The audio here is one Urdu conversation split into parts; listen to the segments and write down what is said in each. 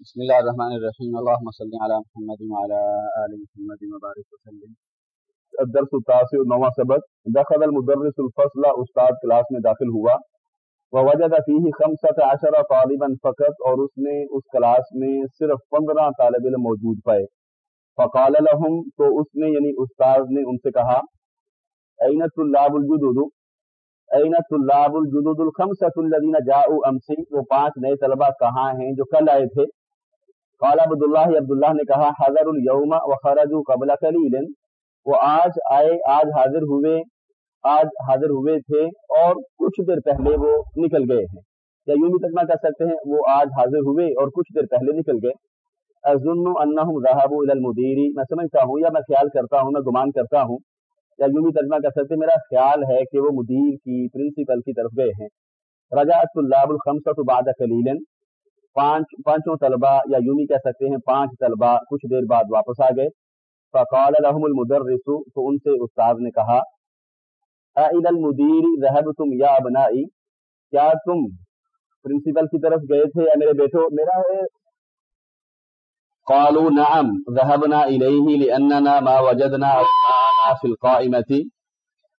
بسم الله الرحمن الرحيم اللهم صل على محمد وعلى آل محمد وبارك وسلم۔ الدرس التاسع نواں سبق۔ دخل المدرس الفصل استاد کلاس میں داخل ہوا۔ ووجد فيه خمسة عشر طالبا فقط اور اس نے اس کلاس میں صرف پندرہ طالب علم موجود پائے۔ فقال لهم تو اس نے یعنی استاد نے ان سے کہا این الطلاب الجدد؟ این طلاب الجدد الخمسة الذين جاءوا امسی؟ وہ پانچ نئے طلبہ کہاں ہیں جو کل آئے تھے؟ قال عبداللہ عبداللہ نے کہا حضر اليوم وخرجوا قبل قلیل. وہ آج آئے، آج حاضر ہوئے، آج حاضر ہوئے تھے اور کچھ دیر پہلے وہ نکل گئے ہیں۔ یا یوں بھی ترجمہ کر سکتے ہیں؟ وہ آج حاضر ہوئے اور کچھ دیر پہلے نکل گئے۔ اظن انہم ذهبوا الى المدير میں سمجھتا ہوں یا میں خیال کرتا ہوں، میں گمان کرتا ہوں یا یوں بھی ترجمہ کر سکتے میرا خیال ہے کہ وہ مدیر کی، پرنسپل کی طرف گئے ہیں۔ رجعت طلاب الخمسة بعد قلیل پانچ پانچوں طلبہ یا یوں بھی کہہ سکتے ہیں پانچ طلبہ کچھ دیر بعد واپس آ گئے۔ فقال لهم المدرس، تو ان سے استاد نے کہا الى المدیر ذهبتم یا ابنائی، کیا تم پرنسپل کی طرف گئے تھے یا میرے بیٹو؟ میرا ہے۔ قالوا، نعم ذهبنا إليه لأننا ما وجدنا في القائمة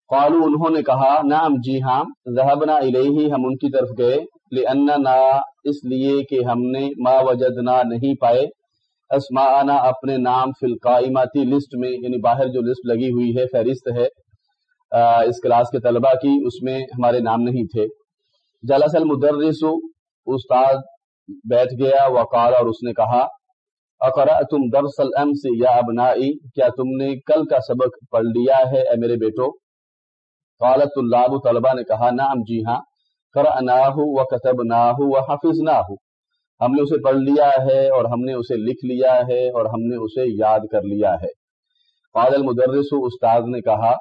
قالوا، انہوں نے کہا، نعم جی ہاں ذهبنا إليه ہم ان کی طرف گئے۔ لأننا، اس لیے کہ ہم نے ما وجدنا نہیں پائے۔ اسماءنا اپنے نام فی القائماتی لسٹ میں یعنی باہر جو لسٹ لگی ہوئی ہے، فہرست ہے اس کلاس کے طلبہ کی، اس میں ہمارے نام نہیں تھے۔ جلس المدرس، استاد بیٹھ گیا، وقال اور اس نے کہا اقرا تم درس الامس یا ابنائی؟ کیا تم نے کل کا سبق پڑھ لیا ہے اے میرے بیٹو؟ قالت اللہ طلبہ نے کہا، نعم جی ہاں۔ قرأناہ و کتبناہ و حفظناہ ہم نے اسے پڑھ لیا ہے اور ہم نے اسے لکھ لیا ہے اور ہم نے اسے یاد کر لیا ہے۔ قال المدرس استاد نے کہا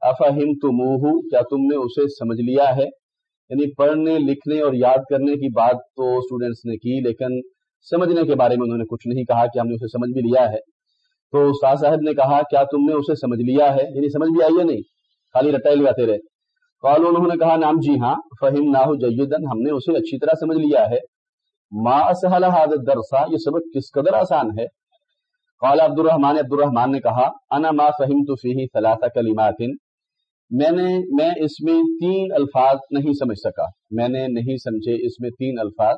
افہمتموہ کیا تم نے اسے سمجھ لیا ہے؟ یعنی پڑھنے، لکھنے اور یاد کرنے کی بات تو اسٹوڈنٹس نے کی، لیکن سمجھنے کے بارے میں انہوں نے کچھ نہیں کہا کہ ہم نے اسے سمجھ بھی لیا ہے۔ تو استاد صاحب نے کہا، کیا تم نے اسے سمجھ لیا ہے؟ یعنی سمجھ بھی آئی ہے نہیں؟ خالی رٹائی لگاتے رہے۔ قالوا، انہوں نے کہا نام جی ہاں فہم نہ جیدن ہم نے اسے اچھی طرح سمجھ لیا ہے۔ ما اسهل هذا الدرس، یہ سبق کس قدر آسان ہے؟ قال عبد الرحمن عبد الرحمن نے کہا، انا ما فهمت فيه ثلاث كلمات۔ میں نے، میں اس میں تین الفاظ نہیں سمجھ سکا۔ میں نے نہیں سمجھے اس میں تین الفاظ۔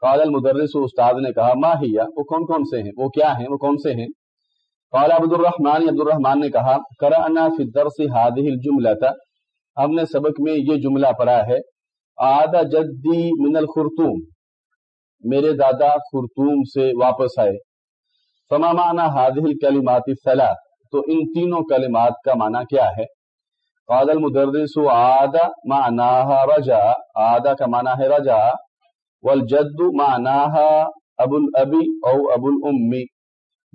قال المدرس، استاد نے کہا، ما ہی، وہ کون کون سے ہیں؟ وہ کیا ہیں؟ وہ کون سے ہیں؟ قال عبد الرحمن عبد الرحمن نے کہا کرا قرانا فی الدرس هذه الجملہ ہم نے سبق میں یہ جملہ پڑھا ہے عاد جدی من الخرطوم میرے دادا خرطوم سے واپس آئے۔ فما معنی هذه الكلمات الثلاث؟ تو ان تینوں کلمات کا معنی کیا ہے؟ قال المدرس عاد معناها رجع عاد کا معنی ہے رجع والجد معناها ابو الابی او ابو الامی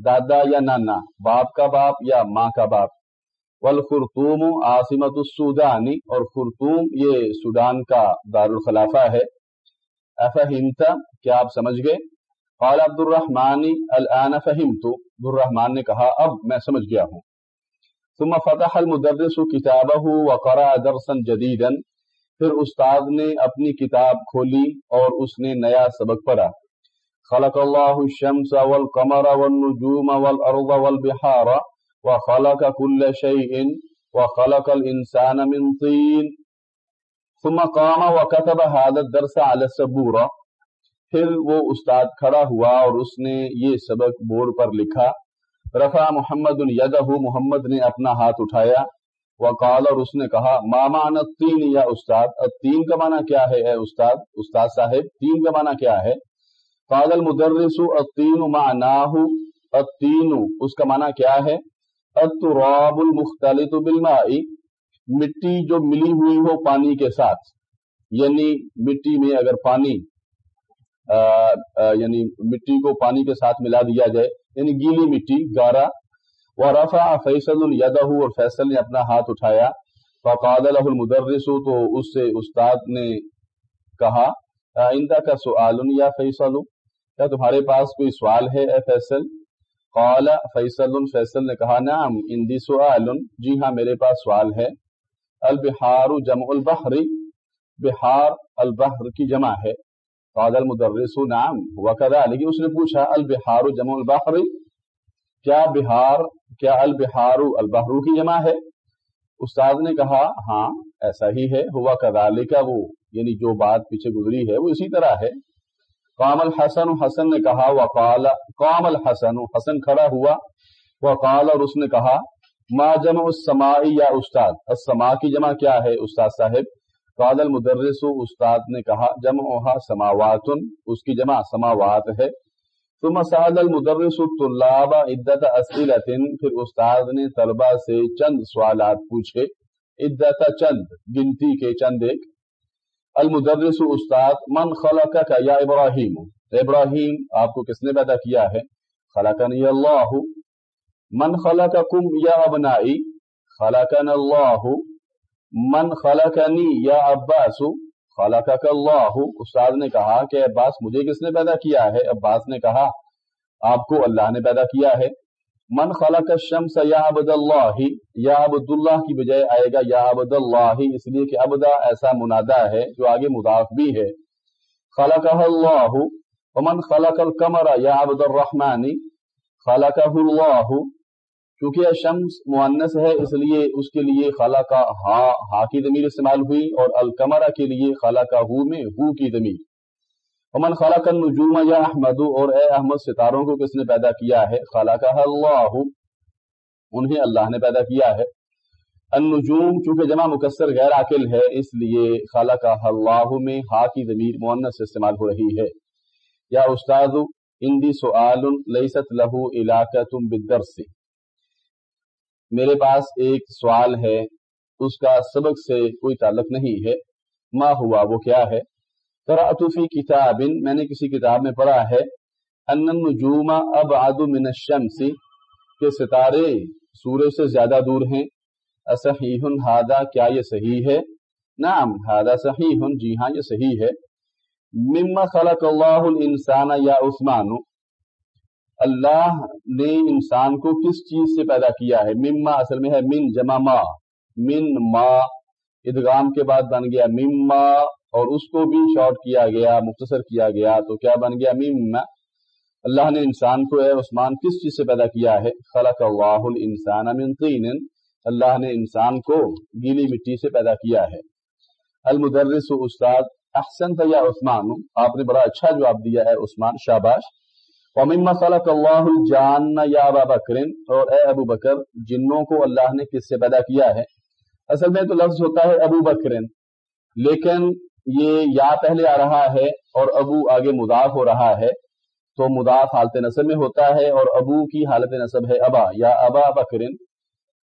دادا یا نانا، باپ کا باپ یا ماں کا باپ۔ والخرطوم عاصمت السودانی اور خرطوم یہ سودان کا دارالخلافہ ہے۔ افہمت، کیا آپ سمجھ گئے؟ قال عبد الرحمن، الان فهمت عبد الرحمن نے کہا، اب میں سمجھ گیا ہوں۔ ثم فتح المدرس كتابه وقرأ درسا جديدا پھر استاد نے اپنی کتاب کھولی اور اس نے نیا سبق پڑھا۔ خلق اللہ الشمس والقمر والنجوم والارض والبحار۔ وخلق كل شيء وخلق الانسان من طين. ثم قام وكتب هذا الدرس على السبورة. پھر وہ استاد کھڑا ہوا اور اس نے یہ سبق بورڈ پر لکھا، رفع محمد یدہ، محمد نے اپنا ہاتھ اٹھایا، وقال اور اس نے کہا ماما تین یا استاد؟ تین کا معنی کیا ہے، اے استاد؟ استاد صاحب، تین کا معنی کیا ہے؟ قال المدرس التین معناه التین اس کا معنی کیا ہے؟ التراب المختلط بالماء مٹی جو ملی ہوئی ہو پانی کے ساتھ یعنی مٹی میں اگر پانی آ, آ, یعنی مٹی کو پانی کے ساتھ ملا دیا جائے یعنی گیلی مٹی گارا ورفع فیصل یدہ اور فیصل نے اپنا ہاتھ اٹھایا فقال له المدرس تو اس سے استاد نے کہا آئندہ کا سوال یا فیصل کیا تمہارے پاس کوئی سوال ہے اے فیصل؟ قال فیصل فیصل نے کہا، نعم، اندی سوال جی ہاں میرے پاس سوال ہے۔ البحار جمع البحر، بحار البحر کی جمع ہے۔ قال المدرس، نعم وكذلك اس نے پوچھا، البحار جمع البحر، کیا بہار کیا البحار البحر کی جمع ہے؟ استاد نے کہا ہاں ایسا ہی ہے۔ ہوا کدال وہ یعنی جو بات پیچھے گزری ہے، وہ اسی طرح ہے۔ قام الحسن، حسن نے کہا، وقال، قام الحسن، حسن کھڑا ہوا، وقال اور اس نے کہا، ما جمع السمائی یا استاد؟ السما کی جمع کیا ہے استاد صاحب؟ قال المدرس، استاد نے کہا جمع سماوات، اس کی جمع سماوات ہے۔ ثم سال المدرس الطلاب عدت اسئلت پھر استاد نے طلبہ سے چند سوالات پوچھے۔ عدت چند، گنتی کے چند ایک۔ المدرس استاد، من خلق کا یا ابراہیم؟ ابراہیم، آپ کو کس نے پیدا کیا ہے؟ خلقنی اللہ. من خلقکم یا ابنائی؟ خلقن اللہ. من خلقنی یا عباس؟ خلقک اللہ. استاد نے کہا کہ عباس مجھے کس نے پیدا کیا ہے؟ عباس نے کہا، آپ کو اللہ نے پیدا کیا ہے؟ من خلق الشمس یا عبد اللہ یا عبد اللہ کی بجائے آئے گا یا عبد اللہ اس لیے کہ عبدہ ایسا منادا ہے جو آگے مضاف بھی ہے۔ خلق اللہ، ومن خلق القمر یا عبد الرحمن خلق اللہ، کیونکہ شمس معنس ہے، اس لیے اس کے لیے خلق ہا ہا کی ضمیر استعمال ہوئی اور القمر کے لیے خلق ہو میں ہو کی ضمیر۔ امن خلق النجوم یا احمد اور اے احمد ستاروں کو کس نے پیدا کیا ہے؟ خلق اللہ انہیں اللہ نے پیدا کیا ہے۔ النجوم چونکہ جمع مکسر غیر عاقل ہے، اس لیے خلق اللہ میں ہا کی ضمیر مونس استعمال ہو رہی ہے۔ یا استاد، اندی سعال لیست لہو علاقہ تم بدرس میرے پاس ایک سوال ہے، اس کا سبق سے کوئی تعلق نہیں ہے۔ ما ہوا، وہ کیا ہے؟ فی کتاب میں نے کسی کتاب میں پڑھا ہے ان النجوم ابعد من الشمس کہ ستارے سورج سے زیادہ دور ہیں۔ اصحیح ہادا کیا یہ صحیح ہے؟ نعم ہادا صحیح جی ہاں یہ صحیح ہے۔ مما خلق اللہ الانسان یا عثمان، اللہ نے انسان کو کس چیز سے پیدا کیا ہے؟ مما اصل میں ہے، من، جمع ما۔ من ما، ادغام کے بعد بن گیا۔ مما اور اس کو بھی شارٹ کیا گیا، مختصر کیا گیا، تو کیا بن گیا؟ میم اللہ نے انسان کو، اے عثمان، کس چیز سے پیدا کیا ہے؟ خلق اللہ الانسان من طین۔ اللہ نے انسان کو گیلی مٹی سے پیدا کیا ہے۔ المدرس استاد احسن یا عثمان؟ آپ نے بڑا اچھا جواب دیا ہے عثمان شاباش۔ ومما خلق اللہ الجان یا ابا بکر اور اے ابو بکر، جنوں کو اللہ نے کس سے پیدا کیا ہے؟ اصل میں تو لفظ ہوتا ہے ابو بکر۔ لیکن یہ یا پہلے آ رہا ہے اور ابو آگے مضاف ہو رہا ہے، تو مضاف حالت نصب میں ہوتا ہے اور ابو کی حالت نصب ہے ابا، یا ابا بکرن۔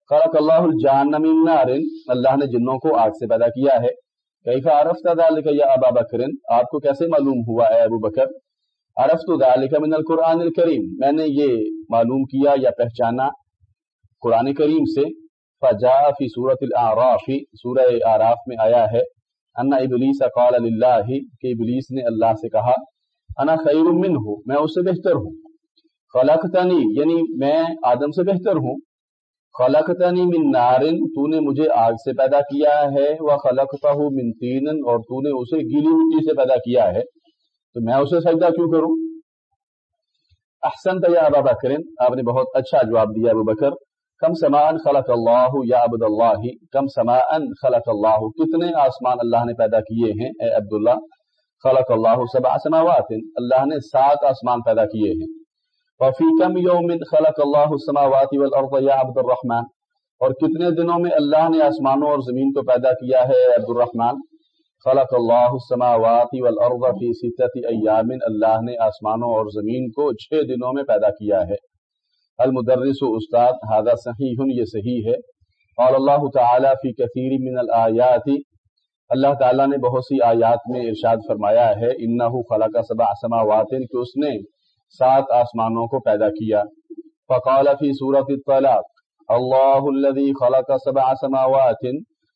خلق اللہ الجان اللہ نے جنوں کو آگ سے پیدا کیا ہے۔ کیفا عرفت ذالک یا ابا بکرن؟ آپ کو کیسے معلوم ہوا اے ابو بکر؟ عرفت ذالک من القرآن الکریم۔ میں نے یہ معلوم کیا یا پہچانا قرآن کریم سے۔ فجاء فی سورۃ الاعراف سورہ اعراف میں آیا ہے۔ انا ابلیس قال للہ کہ ابلیس نے اللہ سے کہا انا خیر من ہوں میں اس سے بہتر ہوں۔ خلقتنی یعنی میں آدم سے بہتر ہوں۔ خلقتنی من نارن تو نے مجھے آگ سے پیدا کیا ہے۔ وہ خلقتہ من تین اور تو نے اسے گیلی مٹی سے پیدا کیا ہے۔ تو میں اسے سجدہ کیوں کروں؟ احسن یا ابا بکر، آپ نے بہت اچھا جواب دیا ابو بکر۔ کم سمان خلق اللہ یا عبد اللہ، کم سمان خلق اللہ۔ کتنے آسمان اللہ نے پیدا کیے ہیں، اے عبداللہ؟ خلق اللہ سبع سماوات۔ اللہ نے سات آسمان پیدا کیے ہیں۔ وفی کم یوم خلق اللہ السماوات والارض یا عبد الرحمن۔ اور کتنے دنوں میں اللہ نے آسمانوں اور زمین کو پیدا کیا ہے عبد الرحمن خلق اللہ السماوات والارض فی ستت ایام۔ اللہ نے آسمانوں اور زمین کو چھ دنوں میں پیدا کیا ہے۔ المدرس و استاد، هذا صحیح یہ صحیح ہے۔ اور اللہ تعالیٰ فی کثیر من الآیات، اللہ تعالیٰ نے بہت سی آیات میں ارشاد فرمایا ہے، انہو خلق سبع سماوات، کہ اس نے سات آسمانوں کو پیدا کیا۔ فقال فی سورة الطلاق، اللہ الذي خلق سبع سماوات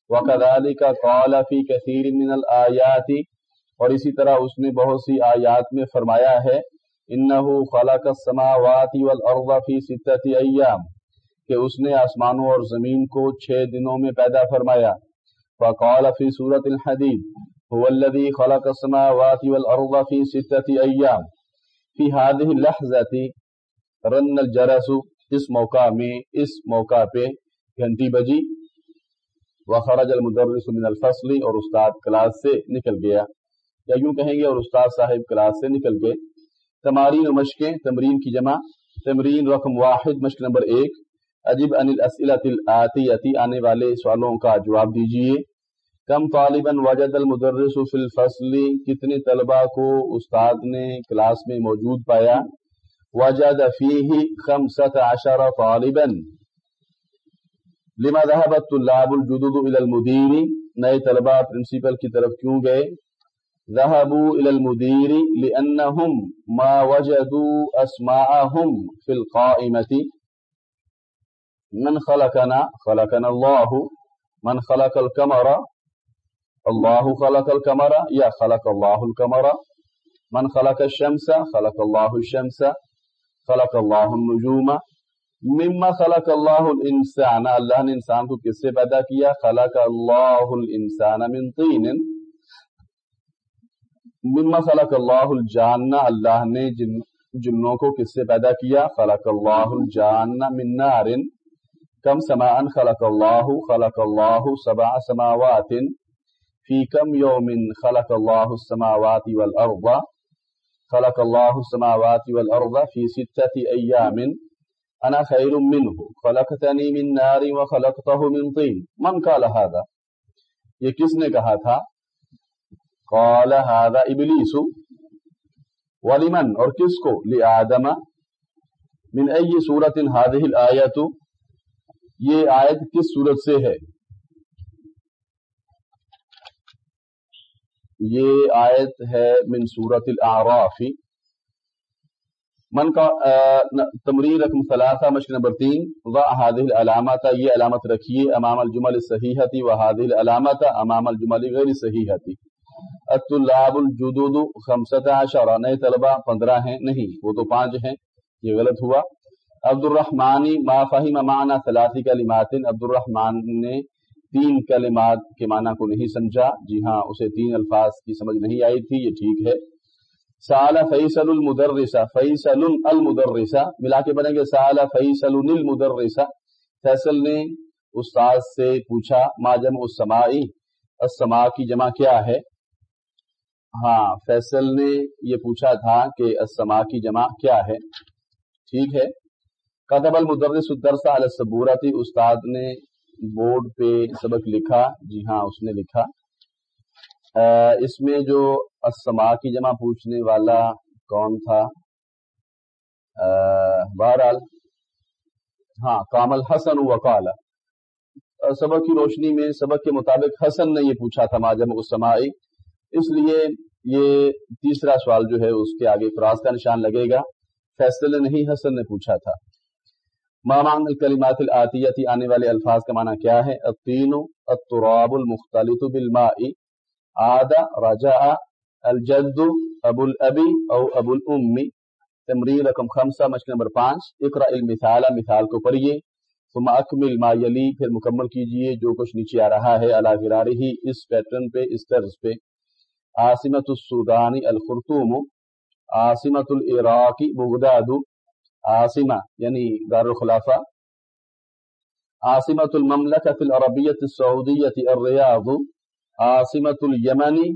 وكذلك قال في كثير من الآیات۔ اور اسی طرح اس نے بہت سی آیات میں فرمایا ہے انہو خلق السماوات والارض فی ستت ایام، کہ اس نے آسمانوں اور زمین کو چھ دنوں میں پیدا فرمایا۔ فقال فی سورت الحدید، هو الذي خلق السماوات والأرض في ستة أيام في هذه اللحظة رن الجرس، اس موقع میں، اس موقع پہ گھنٹی بجی۔ وخرج المدرس من الفصل اور استاد کلاس سے نکل گیا۔ یا یوں کہیں گے اور استاد صاحب کلاس سے نکل گئے۔ تمارین و مشقیں، تمرین کی جمع، تمرین رقم واحد، مشق نمبر ایک۔ عجیب ان الاسئلۃ آنے والے سوالوں کا جواب دیجیے کم طالباً وجد المدرس فی الفصل، کتنے طلبہ کو استاد نے کلاس میں موجود پایا؟ وجد فیہ خمسة عشر طالبا۔ لما ذهب الطلاب الجدد الى المدیر نئے طلبہ پرنسپل کی طرف کیوں گئے؟ ذهبوا الى المدیر لانهم ما وجدوا اسماءهم في القائمة. من خلقنا؟ خلقنا الله. من خلق القمر؟ الله خلق القمر. یا خلق الله القمر. من خلق الشمس؟ خلق الله الشمس. خلق اللہ النجوم. مما خلق اللہ الانسان اللہ نے انسان کو کس سے پیدا کیا؟ خلق اللہ الانسان من طین. مما خلق اللہ الجان اللہ نے جن جنوں کو کس سے پیدا کیا؟ خلق اللہ الجان من نار۔ کم سماء خلق اللہ خلق اللہ سبع سماوات۔ فی کم یوم خلق اللہ السماوات والارض۔ خلق الله السماوات والأرض في ستة أيام أنا خير منه خلقتني من نار وخلقته من طين من قال هذا؟ یہ کس نے کہا تھا؟ قال هذا ابلیس ولمن؟ اور کس کو؟ لآدم. من ای صورت هذه الآیت یہ آیت کس صورت سے ہے؟ یہ آیت ہے من صورت الاعراف من کا تمرین رقم ثلاثہ، مشق نمبر تین. و حادل علامت یہ علامت رکھیے. امام الجمل صحیحتی و حادل علامت امام الجمل غیر صحیحتی الطلاب الجدود خمسط عشر. نئے طلبہ پندرہ ہیں. نہیں، وہ تو پانچ ہیں. یہ غلط ہوا. عبد الرحمانی ما فہم معنی ثلاثی کلمات. عبد الرحمان نے تین کلمات کے معنی کو نہیں سمجھا. جی ہاں اسے تین الفاظ کی سمجھ نہیں آئی تھی. یہ ٹھیک ہے. سال فیصل المدرسہ. فیصل المدرسہ. ملا کے بنے گے سال فیصل المدرسہ. فیصل نے استاد سے پوچھا، ما جمع السمائی السما کی جمع کیا ہے؟ ہاں فیصل نے یہ پوچھا تھا کہ السما کی جمع کیا ہے۔ ٹھیک ہے۔ قطب المدرس الدرسہ علی الصبورتی استاد نے بورڈ پہ سبق لکھا۔ جی ہاں اس نے لکھا۔ اس میں جو اسما کی جمع پوچھنے والا کون تھا؟ بہرحال ہاں کامل حسن وقال سبق کی روشنی میں، سبق کے مطابق حسن نے یہ پوچھا تھا، ماجم اسماعی اس لیے یہ تیسرا سوال جو ہے، اس کے آگے فراز کا نشان لگے گا۔ فیصلے نہیں، حسن نے پوچھا تھا۔ مامان الکلمات العطیتی آنے والے الفاظ کا معنی کیا ہے؟ الطین، التراب، المختلط بالماء۔ عاد، رجع، الجد، ابو الابی او ابو الام۔ تمرین رقم خمسہ مشق نمبر پانچ۔ اقرا المثال، مثال کو پڑھیے۔ ثم اکمل ما یلی، پھر مکمل کیجیے جو کچھ نیچے آ رہا ہے علا غرارہی اس پیٹرن پہ، اس طرز پہ۔ عاصمت السودان الخرطوم عاصمت العراق بغداد عاصمہ یعنی دار الخلافہ عاصمت المملکت العربیت السعودیت الریاض عاصمت الیمنی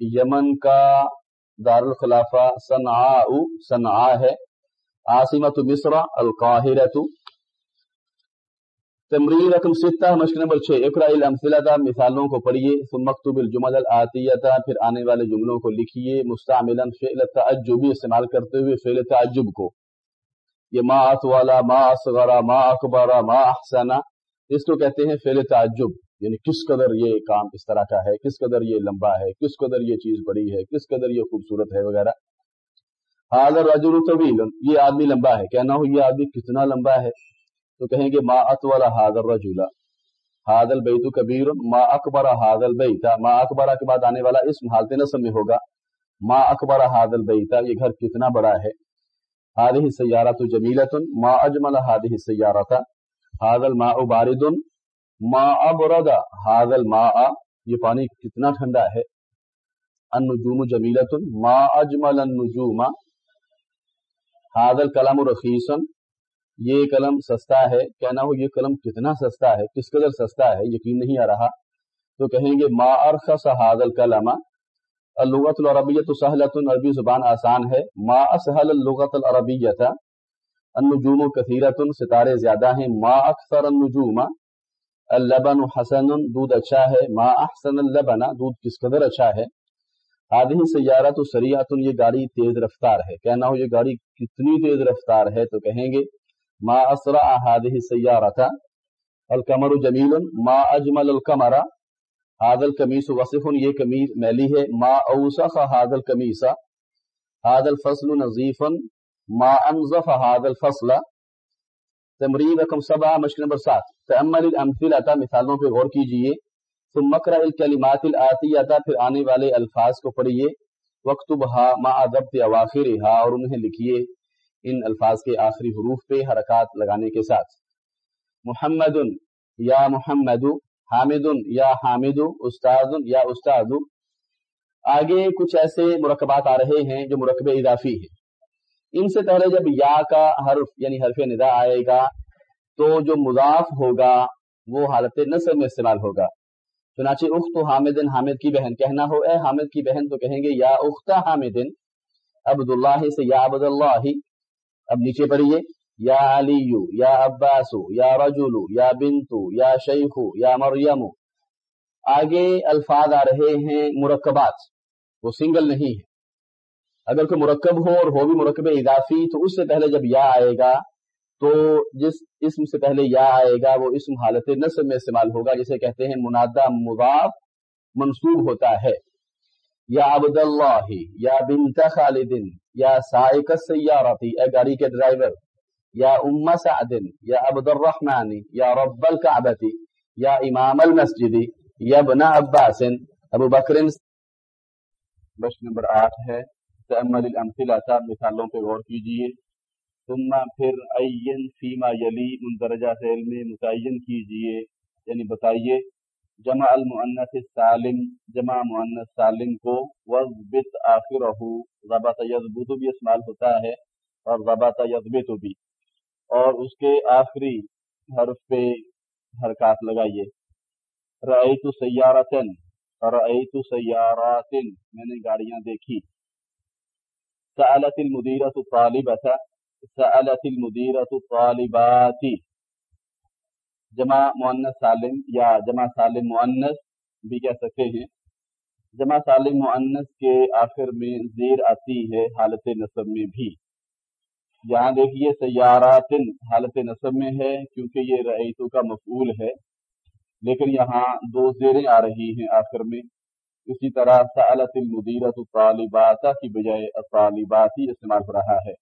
یمن کا دار الخلافہ صنعاء صنعاء ہے عاصمت مصر القاہرت تمرین رقم ستہ مشق نمبر چھ اقرا الامثلہ مثالوں کو پڑھیے۔ ثم مکتوب الجمل العطیہ پھر آنے والے جملوں کو لکھیے۔ مستعملا فعل تعجبی استعمال کرتے ہوئے فعل تعجب کو۔ یہ ما اطوالا ما اصغرا ما اکبرا ما احسنا اس کو کہتے ہیں فعل تعجب۔ یعنی کس قدر یہ کام اس طرح کا ہے، کس قدر یہ لمبا ہے، کس قدر یہ چیز بڑی ہے، کس قدر یہ خوبصورت ہے وغیرہ۔ حاضر رجل طویل یہ آدمی لمبا ہے۔ کہنا ہو یہ آدمی کتنا لمبا ہے۔ تو کہیں گے ما اطول حاضر رجولا حاضل بیت کبیر ما اکبر حاضل بیتا ما اکبر کے بعد آنے والا اسم حالت نصب میں ہوگا. ما اکبر حاضل بیتا یہ گھر کتنا بڑا ہے؟ هذه سیارت جمیلت ما اجمل هذه السیارت هذا الماء بارد، ما ابرد هذا الماء. یہ پانی کتنا ٹھنڈا ہے؟ النجوم جمیلت ما اجمل النجوم. حاضل کلم رخیصن یہ قلم سستا ہے، کہنا ہو یہ قلم کتنا سستا ہے، کس قدر سستا ہے، یقین نہیں آ رہا۔ تو کہیں گے، ما ارخص حاضل کلم اللغت العربیت سہلت، عربی زبان آسان ہے۔ ما اسہل اللغت العربیت النجوم کثیرت، ستارے زیادہ ہیں۔ ما اکثر النجوم۔ اللبن حسن، دودھ اچھا ہے۔ ما احسن اللبن، دودھ کس قدر اچھا ہے۔ آدھی سیارہ تو سریعت، یہ گاڑی تیز رفتار ہے۔ کہنا ہو یہ گاڑی کتنی تیز رفتار ہے۔ تو کہیں گے ما اسرع هذه سیارہ القمر جمیل ما اجمل القمر هذا القمیص وصف. یہ قمیص میلی ہے. ما اوسخ هذا القمیص هذا الفصل نظیف ما انظف هذا الفصل؟ تمرین رقم سبع مشکل نمبر سات. تأمل الامثلہ مثالوں پہ غور کیجیے. ثم مکر الکلمات الاتیہ پھر آنے والے الفاظ کو پڑھیے وقتبها مع ضبط اواخرها اور انہیں لکھیے ان الفاظ کے آخری حروف پہ حرکات لگانے کے ساتھ۔ محمد یا محمد، حامد یا حامد استاد یا استاد آگے کچھ ایسے مرکبات آ رہے ہیں جو مرکب اضافی ہیں۔ ان سے پہلے جب یا کا حرف یعنی حرف ندا آئے گا، تو جو مضاف ہوگا، وہ حالت نصر میں استعمال ہوگا۔ چنانچہ اخت حامد حامد کی بہن کہنا ہو، اے حامد کی بہن تو کہیں گے یا اخت حامد عبد اللہ سے یا عبد اللہ اب نیچے پڑھیے۔ یا علی یا عباس یا رجل یا بنتو، یا شیخ یا مریم آگے الفاظ آ رہے ہیں مرکبات، وہ سنگل نہیں ہے اگر کوئی مرکب ہو اور ہو بھی مرکب اضافی، تو اس سے پہلے جب یا آئے گا، تو جس اسم سے پہلے یا آئے گا، وہ اسم حالت نصب میں استعمال ہوگا، جسے کہتے ہیں منادہ مضاف، منصوب ہوتا ہے۔ یا عبد اللہ یا بنت خالد یا سائق سیارتی اے گاڑی کے ڈرائیور، یا ام سعد، یا عبد الرحمن، یا رب الكعبتی یا امام المسجد، یا ابن عباس، ابو بکر بش نمبر آٹھ ہے، تأمل الامثلہ مثالوں پہ غور کیجیے۔ ثم پھر عین فیما یلی مندرجہ ذیل میں متعین کیجیے یعنی بتائیے جمع المؤنث سالم جمع مؤنث سالم کو وضبط آخرہ ضبط یضبط بھی استعمال ہوتا ہے اور ضبط یضبط بھی۔ اور اس کے آخری حرف پہ حرکات لگائیے۔ رأیت سیارتن، رأیت سیارات میں نے گاڑیاں دیکھی۔ سألت المدیرة طالبة سألت المدیرت طالباتی جمع مؤنث سالم یا جمع سالم مؤنث بھی کہہ سکتے ہیں۔ جمع سالم مؤنث کے آخر میں زیر آتی ہے حالت نصب میں بھی۔ یہاں دیکھیے سیارات حالت نصب میں ہے کیونکہ یہ رعیتو کا مفعول ہے، لیکن یہاں دو زیریں آ رہی ہیں آخر میں۔ اسی طرح سألت المدیرت طالباتا کی بجائے طالباتی استعمال ہو رہا ہے۔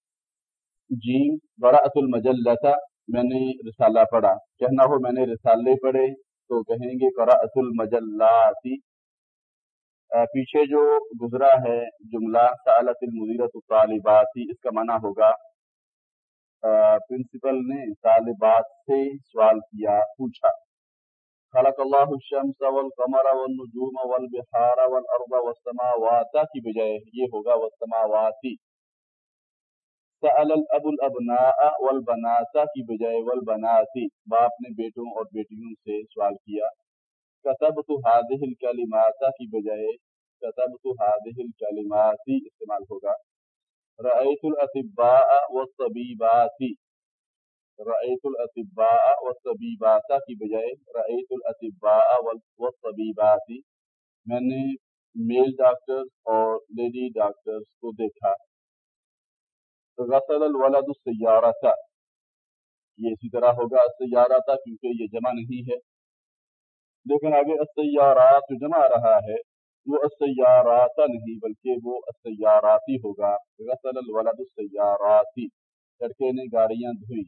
جی براۃ المجلتا میں نے رسالہ پڑھا۔ کہنا ہو میں نے رسالے پڑھے تو کہیں گے قراءت المجلاتی پیچھے جو گزرا ہے جملہ سالت المدیرت الطالباتی اس کا معنی ہوگا پرنسپل نے طالبات سے سوال کیا، پوچھا۔ خلق اللہ الشمس والقمر والنجوم والبحار والارض والسماوات، کی بجائے یہ ہوگا والسماواتی سأل الاب الابناء والبنات کی بجائے والبناتی باپ نے بیٹوں اور بیٹیوں سے سوال کیا، کتبت هذه الكلمات کی بجائے، کتبت هذه الكلمات استعمال ہوگا، رأيت الاطباء والطبيبات رأيت الاطباء والطبيبات کی بجائے، رأيت الاطباء والطبيبات میں نے میل ڈاکٹر اور لیڈی ڈاکٹرز کو دیکھا۔ غسل الولد السیارہ تھا یہ اسی طرح ہوگا سیارہ تھا کیونکہ یہ جمع نہیں ہے۔ لیکن آگے السیارات جو جمع رہا ہے، وہ السیارات نہیں بلکہ وہ السیاراتی ہوگا۔ غسل الولد السیاراتی۔ لڑکے نے گاڑیاں دھوئی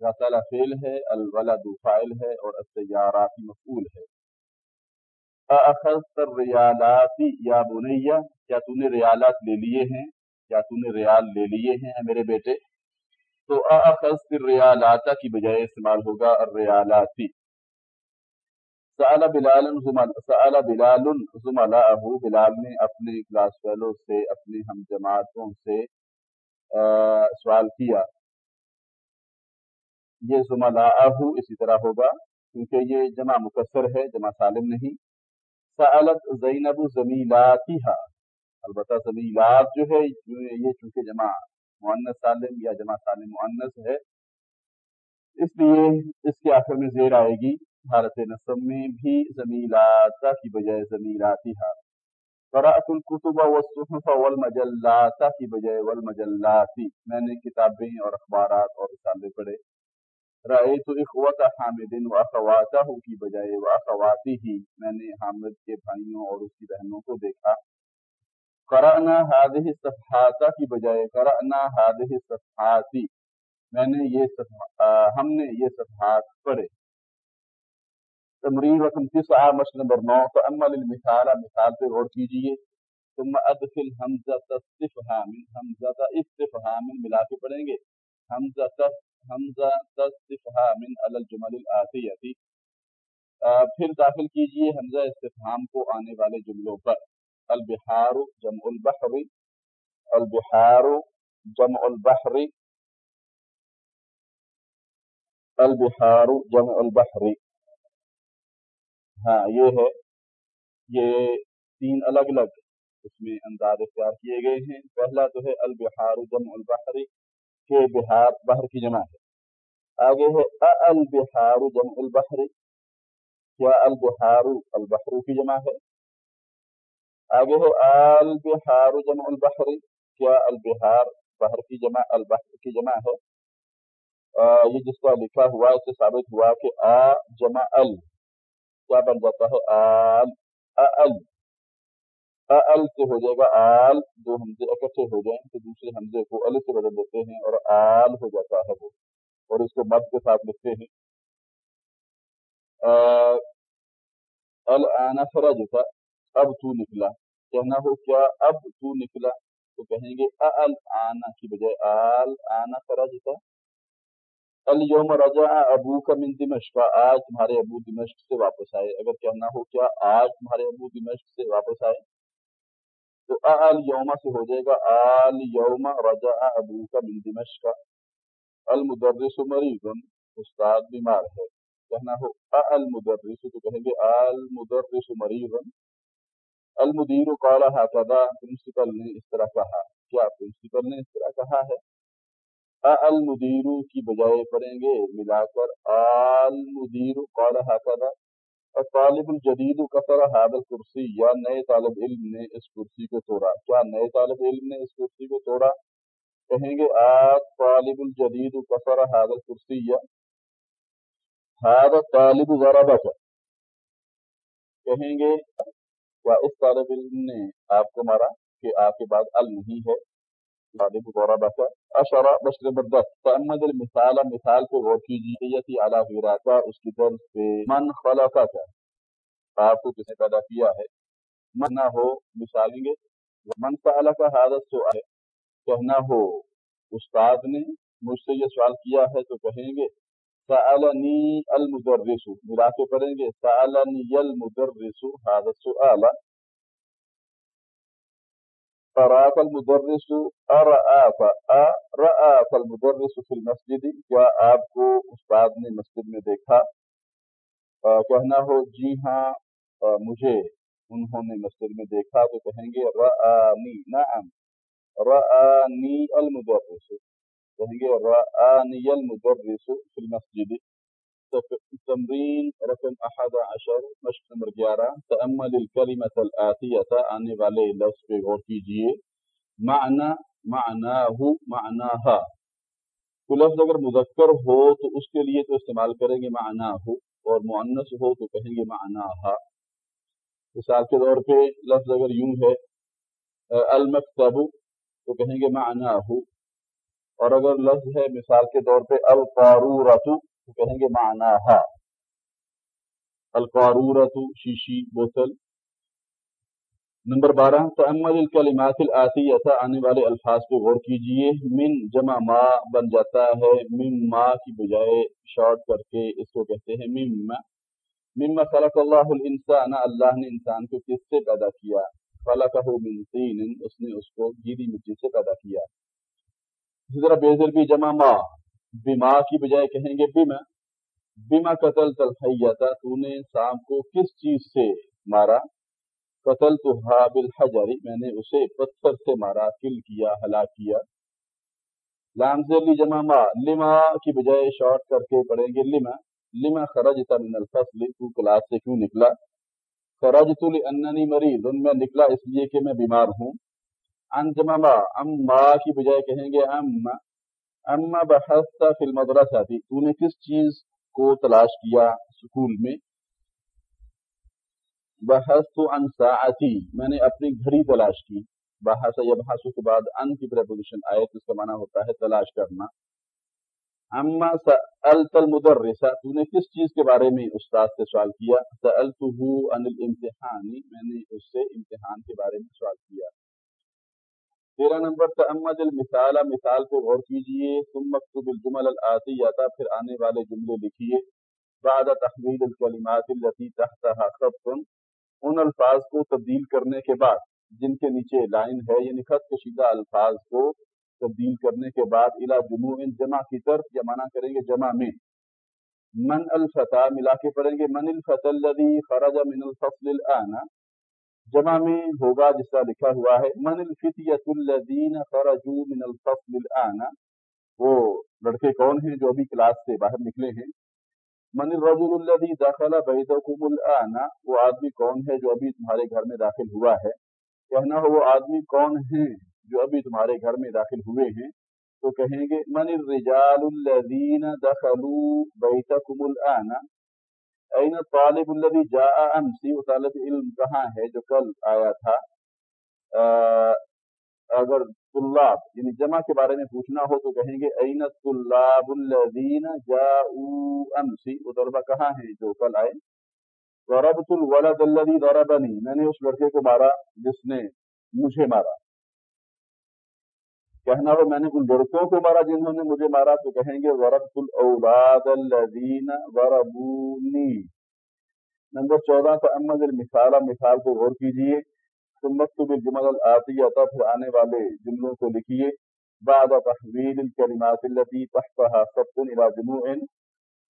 غسل فعل ہے، الولد فائل ہے اور السیاراتی مفعول ہے۔ اخذت الریالاتی یا بنیہ کیا تو نے ریالات لے لیے ہیں؟ کیا تو نے ریال لے لیے ہیں ہاں میرے بیٹے؟ تو ریالاتا کی بجائے استعمال ہوگا ریالاتی۔ سعال بلال سعال بلال بلال نے اپنے کلاس فیلو سے اپنے ہم جماعتوں سے سوال کیا۔ یہ زملاء اسی طرح ہوگا، کیونکہ یہ جمع مکسر ہے، جمع سالم نہیں۔ سعالت زینب زمیلاتیہا۔ البتہ زمیلات جو ہے یہ چونکہ جمع معنس سالم یا جمع سالم معنس ہے، اس لیے اس کے آخر میں زیر آئے گی، حالت نصب میں بھی زمیلاتا کی بجائے زمیلاتیہا۔ قرأت الکتب والصحف والمجلاتا کی بجائے والمجلاتی۔ میں نے کتابیں اور اخبارات اور رسالے پڑھے۔ رأیت اخوت حامد و اخواتہ کی بجائے و اخواتی ہی۔ میں نے حامد کے بھائیوں اور اس کی بہنوں کو دیکھا۔ قرأنا هذه الصفحات کی بجائے قرأنا هذه الصفحات۔ میں نے یہ ہم نے یہ صفحات پڑھے۔ تمرین رقم تسعہ مشق نمبر نو؟ فعمل المثال مثال پہ غور کیجیے۔ ثم ادخل حمزہ تصفہام حمزہ استفہام ملا کے پڑھیں گے۔ حمزہ حمزہ تصفہام علی الجمل الآتیتی پھر داخل کیجیے حمزہ استفہام کو آنے والے جملوں پر۔ البحار جمع البحر. البحار جمع البحر. البحار جمع البحر. ہاں یہ ہے، یہ تین الگ الگ اس میں انداز اختیار کیے گئے ہیں۔ پہلا تو ہے البہار جمع البحر کے بہار، بحر کی جمع ہے۔ آگے ہے البہار جمع البحر، کیا البہار البحر کی جمع ہے؟ آگے ہے البہار جمع البحر. کیا البہار بحر کی جمع البحر کی جمع ہے؟ یہ جس کا لکھا ہوا اس سے ثابت ہوا کہ آ جمع ال کیا بن جاتا ہے؟ آل آل. سے ہو جائے گا آل. دو حمزے اکٹھے ہو جائیں تو دوسرے حمزے کو ال سے بدل دیتے ہیں اور آل ہو جاتا ہے وہ. اور اس کو مد کے ساتھ لکھتے ہیں. الآنا فرج اب تو نکلا۔ کہنا ہو کیا اب تو نکلا؟ تو کہیں گے ال آنا کی بجائے آل آنا فرج تھا اليوم رجع ابو کا من دمشق۔ آج تمہارے ابو دمشق سے واپس آئے۔ اگر کہنا ہو کیا آج تمہارے ابو دمشق سے واپس آئے، تو آل یوم سے ہو جائے گا۔ آل یوم رجع ابو کا من دمشق۔ المدرس مریض، استاد بیمار ہے۔ کہنا ہو المدرس تو کہیں گے المدرس مریض۔ المدیر قال هكذا پرنسپل نے اس طرح کہا۔ کیا پرنسپل نے اس طرح کہا ہے؟ المدیر کی بجائے پڑھیں گے، ملا کر المدیر قال حاصل طالب الجدید کثر حاد الکرسی یا نئے طالب علم نے اس کرسی کو توڑا۔ کیا نئے طالب علم نے اس کرسی کو توڑا؟ کہیں گے آج طالب الجدید کثر حاد الکرسی یا حاد طالب ذرا کہیں گے کیا اس طالب علم نے آپ کو مارا کہ آپ کے بعد ال نہیں ہے۔ طالب ذرا اشرا بشر بردست فامد المثال مثال پہ غور کیجیے۔ یتی اعلیٰ وراثہ اس کی طرف سے من خلقہ کا آپ کو کس نے پیدا کیا ہے؟ من نہ ہو مثالیں گے من سال کا حادث تو ہے کہنا ہو، استاد نے مجھ سے یہ سوال کیا ہے تو کہیں گے۔ سألنی المدرس. ملا کے پڑھیں گے. سألنی المدرس. حادث سؤالا أراك المدرس؟ أرآك. أرآك المدرس في المسجد. کیا آپ کو استاد نے مسجد میں دیکھا؟ کہنا ہو جی ہاں مجھے انہوں نے مسجد میں دیکھا تو کہیں گے، رآنی. نعم. رآنی المدرس. کہیں گے رآنی المدرس في المسجد. تمرین رقم احد عشر، مشق نمبر گیارہ تأمل الکلمت الآتیت آنے والے لفظ پہ غور کیجیے معنی معناہو معناہا کوئی لفظ اگر مذکر ہو تو اس کے لیے تو استعمال کریں گے معناہو اور معنس ہو تو کہیں گے معناہا مثال کے طور پہ لفظ اگر یوں ہے، المکتب تو کہیں گے معناہو اور اگر لفظ ہے مثال کے طور پہ القارورتو، تو کہیں گے معنی ہا شیشی، بوتل۔ نمبر بارہ تعمل الکلمات الآتی آنے والے الفاظ پہ غور کیجیے۔ من، جمع ما، بن جاتا ہے۔ من ما کی بجائے شارٹ کر کے اس کو کہتے ہیں مم۔ مما خلق اللہ الانسان، اللہ نے انسان کو کس سے پیدا کیا؟ خلقہ من طین اس نے اس کو گیلی مٹی سے پیدا کیا۔ اسی طرح بیزر بھی جمع ما، بما کی بجائے کہیں گے بما۔ بما قتل تلحیتا تو نے سام کو کس چیز سے مارا؟ قتل تو حابل حجری میں نے اسے پتھر سے مارا، کل کیا، ہلاک کیا۔ لام لی جمع ما، لما کی بجائے شارٹ کر کے پڑھیں گے لما۔ لما خرجت من الفصل، تو کلاس سے کیوں نکلا؟ خرجت لاننی مریض ان میں نکلا اس لیے کہ میں بیمار ہوں۔ ان جمع ام ما کی بجائے کہیں گے ام اما بحثت فی المدرسہ تھی۔ تو نے کس چیز کو تلاش کیا سکول میں؟ بحثت عن ساعتی۔ میں نے اپنی گھڑی تلاش کی۔ بحث یا بحث کے بعد ان کی پریپوزیشن آئے تو اس کا معنی ہوتا ہے تلاش کرنا۔ اما سألت المدرسہ۔ تو نے کس چیز کے بارے میں استاد سے سوال کیا؟ سألته عن الامتحان۔ میں نے اس سے امتحان کے بارے میں سوال کیا۔ تیرہ نمبر تعمد المثال، مثال پہ غور کیجیے، ثم مکتوب الجمل الاتیہ پھر آنے والے جملے لکھیے۔ بعد تحویل الکلمات التي تحتها خط، ان الفاظ کو تبدیل کرنے کے بعد، جن کے نیچے لائن ہے یعنی خط کشیدہ الفاظ کو تبدیل کرنے کے بعد الا جموع جمع کی طرف، یا منع کریں گے جمع میں۔ من الفتح ملا کے پڑھیں گے، من الفتح الذي خرج من الفصل الان جمع میں ہوگا جس طرح لکھا ہوا ہے، من الفتیت الذين خرجوا من الفصل الان وہ لڑکے کون ہیں جو ابھی کلاس سے باہر نکلے ہیں؟ من الرجل الذي دخل بيتكم الان وہ آدمی کون ہے جو ابھی تمہارے گھر میں داخل ہوا ہے؟ کہنا ہو وہ آدمی کون ہیں جو ابھی تمہارے گھر میں داخل ہوئے ہیں؟ تو کہیں گے، من الرجال الذين دخلوا بيتكم الان اين الطالب الذي جاء امس وہ طالب علم؟ کہاں ہے جو کل آیا تھا؟ اگر طلاب یعنی جمع کے بارے میں پوچھنا ہو تو کہیں گے این الطلاب الذين جاءوا امس وہ طلبہ کہاں ہیں جو کل آئے؟ ضربت الولد الذي ضربني، میں نے اس لڑکے کو مارا جس نے مجھے مارا۔ کہنا ہو میں نے ان لڑکوں کو مارا جنہوں نے مجھے مارا، تو کہیں گے وربت الاولاد الذین وربونی نمبر چودہ تو امد المثال، مثال کو غور کیجیے۔ ثم مکتب الجمل الآتیہ پھر آنے والے جملوں کو لکھیے۔ بعد تحویل الکلمات التي تحتها خط الى جموع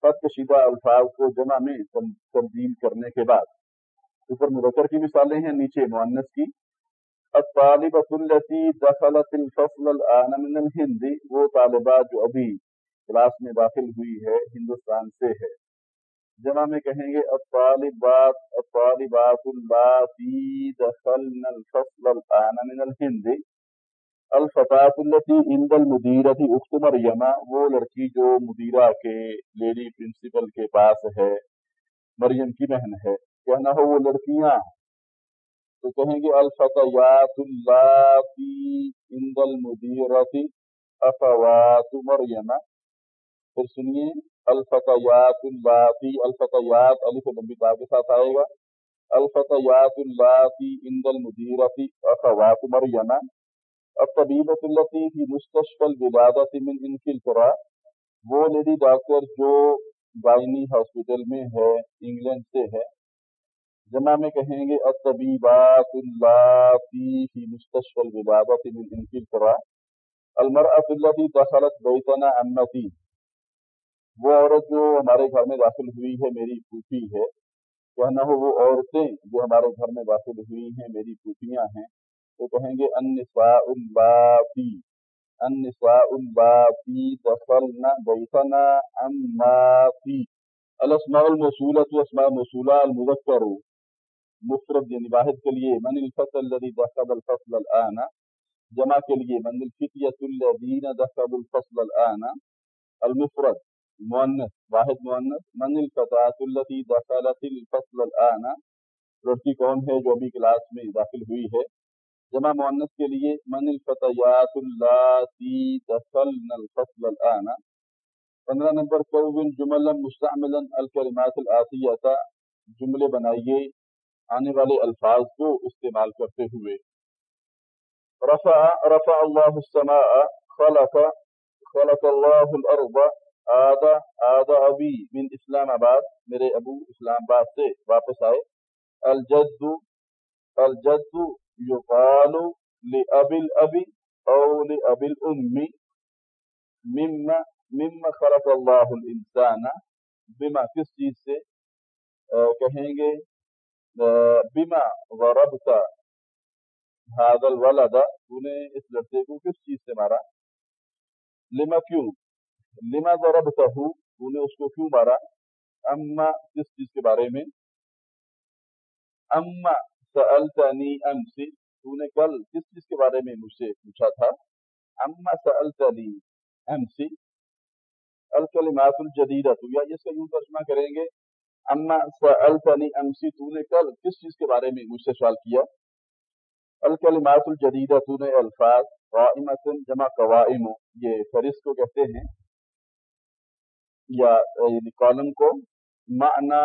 خط کشیدہ الفاظ کو جمع میں تبدیل کرنے کے بعد۔ اوپر مذکر کی مثالیں ہیں، نیچے مؤنث کی۔ الطالبۃ التي دخلت الفصل الان من الهند، وہ طالبہ جو ابھی کلاس میں داخل ہوئی ہے، ہندوستان سے ہے۔ جمع میں کہیں گے، الطالبات الطالبات اللاتي دخلن الفصل الان من الهند، الفتاة التي عند المديرة اخت مریم وہ لڑکی جو مدیرہ کے لیڈی پرنسپل کے پاس ہے، مریم کی بہن ہے، کہنا ہو وہ لڑکیاں تو کہیں گے الفتیات اللاتی عند المدیرتی افوات مریم پھر سنیے الفتیات اللاتی الفتیات الف لمبی تا کے ساتھ آئے گا. الفتیات اللاتی عند المدیرتی افوات مریم الطبیبت التي في مستشفى الولادة من انفی وہ لیڈی ڈاکٹر جو گائنی ہاسپٹل میں ہے، انگلینڈ سے ہے جمع میں کہیں گے، الطبیبات اللاتی فی مستشفى الولادة من انفی المرأة التي دخلت بیتنا امتی وہ عورت جو ہمارے گھر میں داخل ہوئی ہے، میری پھوپھی ہے کہنا ہو وہ عورتیں جو ہمارے گھر میں داخل ہوئی ہیں، میری پھوپھیاں ہیں تو کہیں گے، النساء اللاتی النساء اللاتی دخلنا بیتنا امتی الاسماء الموصولة اسماء موصولہ المذکر مفرد یعنی واحد کے لیے من الفصل الذي دخل الفصل الان، جمع کے لیے من الفتية الذين دخلوا الفصل الان، المفرد، مؤنث، واحد مؤنث، من الفتاة التي دخلت الفصل الان لڑکی کون ہے جو ابھی کلاس میں داخل ہوئی ہے، جمع مؤنث کے لیے من الفتيات اللاتي دخلن الفصل الان. پندرہ نمبر، کون جملا مستعملا الکلمات الآتیہ جملے بنائیے آنے والے الفاظ کو استعمال کرتے ہوئے۔ رفع رفع اللہ السماء، خلق خلق اللہ الارض آدھا آدھا ابی من اسلام آباد۔ میرے ابو اسلام آباد سے واپس آئے۔ الجد الجد یقال لأبی الابی او لأبی الامی مما مما خلق اللہ الانسان۔ بما کس چیز سے؟ کہیں گے بما ضربت هذا الولد، تو نے اس لڑکے کو کس چیز سے مارا؟ لما کیوں؟ لما ضربتہ تو نے اس کو کیوں مارا؟ اما، کس چیز کے بارے میں؟ اما، سألتنی امسی، تو نے کل کس چیز کے بارے میں مجھ سے پوچھا تھا؟ اما، سألتنی امسی، الکلمات الجدیدہ تو یا اس کا یوں ترجمہ کریں گے اما سألتنی امسی تو نے کل کس چیز کے بارے میں مجھ سے سوال کیا؟ الکلمات الجدیدہ تو نے الفاظ قائمت جمع قوائم، یہ فرس کو کہتے ہیں، یا یعنی کالم کو، معنی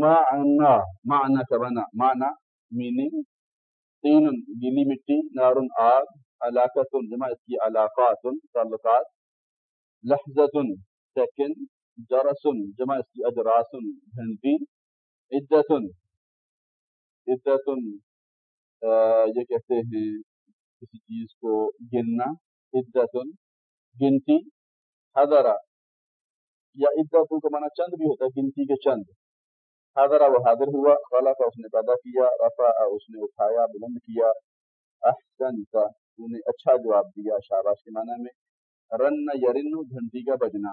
معنی معنی کا بنا معنی میننگ تین گیلی مٹی، نار، آگ علاقت جمع اس کی علاقات، تعلقات لحظت سیکنڈ جرسن، جمع اس کی اجراسن گھنٹی عدت عدت یہ کہتے ہیں کسی چیز کو گننا عدت گنتی حضرا یا عدت کا معنی چند بھی ہوتا ہے، گنتی کے چند۔ حضرا وہ حاضر ہوا خلا کا اس نے پیدا کیا رفا اس نے اٹھایا، بلند کیا۔ احسن کا، تو نے اچھا جواب دیا شاباش کے معنی میں۔ رن یرن گھنٹی کا بجنا۔